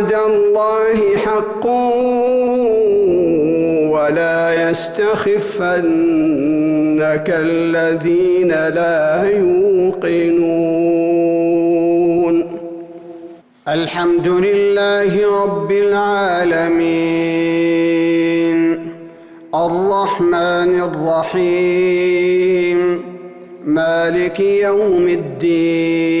وعد الله حق ولا يستخفنك الذين لا يوقنون. الحمد لله رب العالمين. الرحمن الرحيم. مالك يوم الدين.